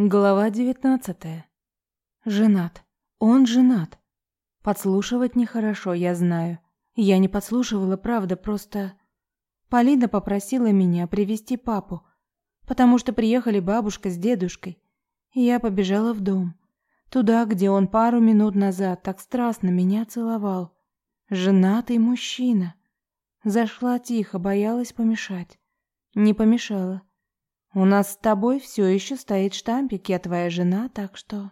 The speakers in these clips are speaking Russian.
Глава девятнадцатая. Женат. Он женат. Подслушивать нехорошо, я знаю. Я не подслушивала, правда, просто... Полина попросила меня привести папу, потому что приехали бабушка с дедушкой. Я побежала в дом. Туда, где он пару минут назад так страстно меня целовал. Женатый мужчина. Зашла тихо, боялась помешать. Не помешала. У нас с тобой все еще стоит штампик, я твоя жена, так что...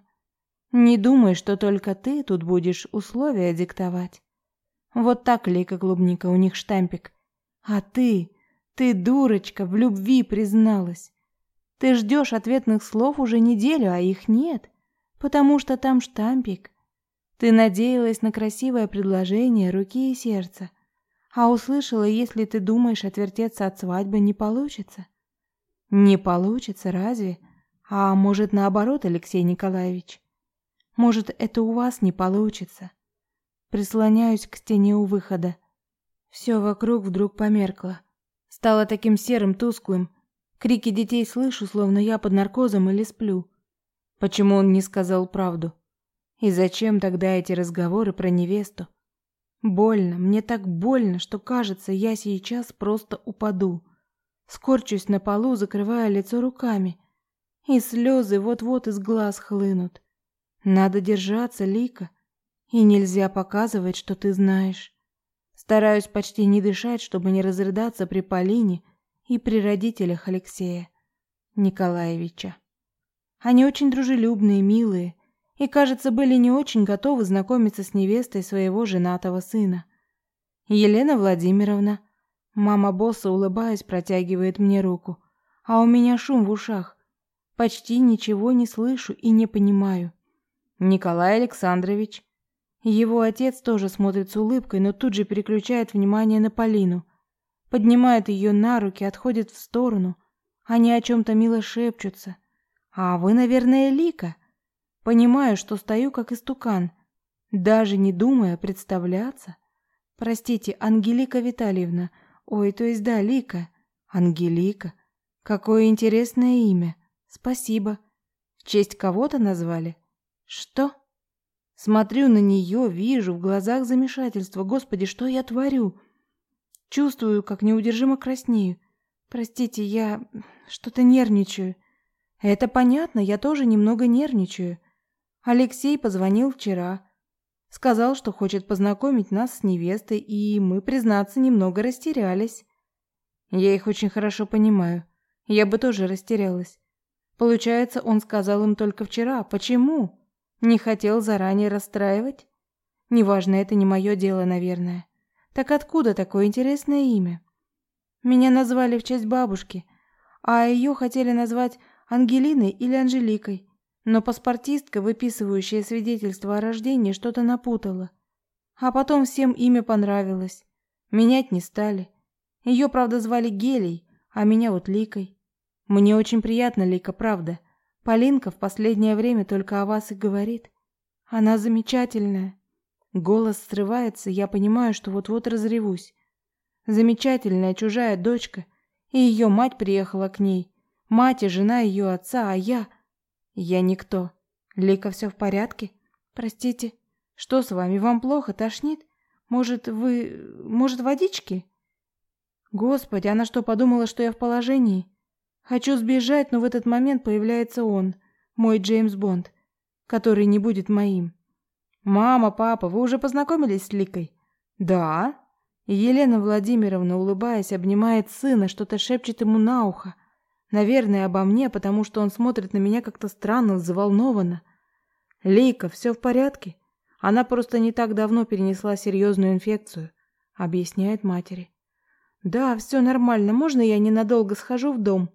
Не думай, что только ты тут будешь условия диктовать. Вот так, Лейка Клубника, у них штампик. А ты, ты, дурочка, в любви призналась. Ты ждешь ответных слов уже неделю, а их нет, потому что там штампик. Ты надеялась на красивое предложение руки и сердца, а услышала, если ты думаешь отвертеться от свадьбы, не получится. Не получится, разве? А может, наоборот, Алексей Николаевич? Может, это у вас не получится? Прислоняюсь к стене у выхода. Все вокруг вдруг померкло. Стало таким серым, тусклым. Крики детей слышу, словно я под наркозом или сплю. Почему он не сказал правду? И зачем тогда эти разговоры про невесту? Больно, мне так больно, что кажется, я сейчас просто упаду. Скорчусь на полу, закрывая лицо руками, и слезы вот-вот из глаз хлынут. Надо держаться, Лика, и нельзя показывать, что ты знаешь. Стараюсь почти не дышать, чтобы не разрыдаться при Полине и при родителях Алексея Николаевича. Они очень дружелюбные, милые, и, кажется, были не очень готовы знакомиться с невестой своего женатого сына. Елена Владимировна Мама босса, улыбаясь, протягивает мне руку, а у меня шум в ушах. Почти ничего не слышу и не понимаю. Николай Александрович. Его отец тоже смотрит с улыбкой, но тут же переключает внимание на Полину. Поднимает ее на руки, отходит в сторону. Они о чем-то мило шепчутся. «А вы, наверное, Лика?» Понимаю, что стою как истукан, даже не думая представляться. «Простите, Ангелика Витальевна», Ой, то есть да, Лика. Ангелика. Какое интересное имя. Спасибо. В честь кого-то назвали? Что? Смотрю на нее, вижу в глазах замешательство. Господи, что я творю? Чувствую, как неудержимо краснею. Простите, я что-то нервничаю. Это понятно, я тоже немного нервничаю. Алексей позвонил вчера. Сказал, что хочет познакомить нас с невестой, и мы, признаться, немного растерялись. Я их очень хорошо понимаю. Я бы тоже растерялась. Получается, он сказал им только вчера. Почему? Не хотел заранее расстраивать? Неважно, это не мое дело, наверное. Так откуда такое интересное имя? Меня назвали в честь бабушки, а ее хотели назвать Ангелиной или Анжеликой. Но паспортистка, выписывающая свидетельство о рождении, что-то напутала. А потом всем имя понравилось. Менять не стали. Ее, правда, звали Гелей, а меня вот Ликой. Мне очень приятно, Лика, правда. Полинка в последнее время только о вас и говорит. Она замечательная. Голос срывается, я понимаю, что вот-вот разревусь. Замечательная чужая дочка, и ее мать приехала к ней. Мать и жена ее отца, а я... Я никто. Лика, все в порядке? Простите. Что с вами? Вам плохо? Тошнит? Может, вы... Может, водички? Господи, она что, подумала, что я в положении? Хочу сбежать, но в этот момент появляется он, мой Джеймс Бонд, который не будет моим. Мама, папа, вы уже познакомились с Ликой? Да. Елена Владимировна, улыбаясь, обнимает сына, что-то шепчет ему на ухо. Наверное, обо мне, потому что он смотрит на меня как-то странно, взволнованно. Лейка, все в порядке? Она просто не так давно перенесла серьезную инфекцию, объясняет матери. Да, все нормально. Можно я ненадолго схожу в дом?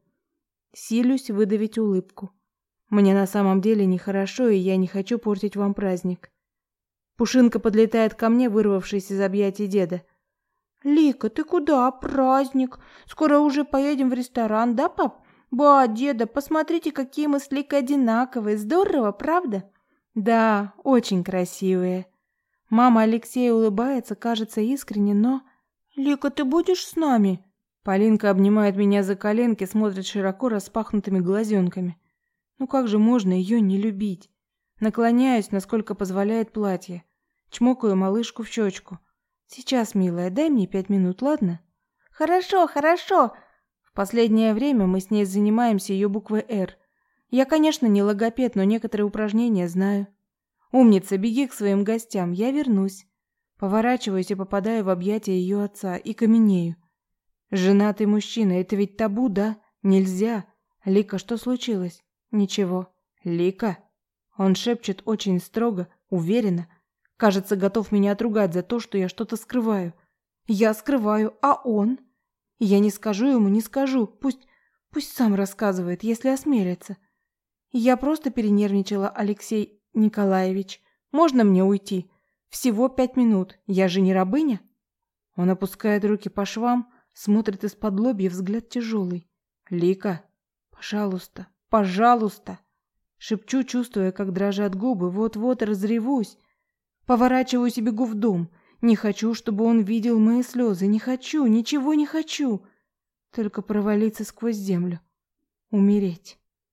Силюсь выдавить улыбку. Мне на самом деле нехорошо, и я не хочу портить вам праздник. Пушинка подлетает ко мне, вырвавшись из объятий деда. Лика, ты куда? Праздник. Скоро уже поедем в ресторан, да, пап? «Ба, деда, посмотрите, какие мы с Ликой одинаковые. Здорово, правда?» «Да, очень красивые». Мама Алексея улыбается, кажется искренне, но... «Лика, ты будешь с нами?» Полинка обнимает меня за коленки, смотрит широко распахнутыми глазенками. Ну как же можно ее не любить? Наклоняюсь, насколько позволяет платье. Чмокаю малышку в щечку. Сейчас, милая, дай мне пять минут, ладно? Хорошо, хорошо. Последнее время мы с ней занимаемся ее буквой «Р». Я, конечно, не логопед, но некоторые упражнения знаю. Умница, беги к своим гостям, я вернусь. Поворачиваюсь и попадаю в объятия ее отца и каменею. Женатый мужчина, это ведь табу, да? Нельзя. Лика, что случилось? Ничего. Лика. Он шепчет очень строго, уверенно. Кажется, готов меня отругать за то, что я что-то скрываю. Я скрываю, а он? Я не скажу ему, не скажу. Пусть, пусть сам рассказывает, если осмелится. Я просто перенервничала, Алексей Николаевич. Можно мне уйти? Всего пять минут. Я же не рабыня. Он опускает руки по швам, смотрит из-под лобья, взгляд тяжелый. Лика, пожалуйста, пожалуйста. Шепчу, чувствуя, как дрожат губы, вот-вот разревусь. Поворачиваюсь и бегу в дом. Не хочу, чтобы он видел мои слезы. Не хочу, ничего не хочу. Только провалиться сквозь землю. Умереть.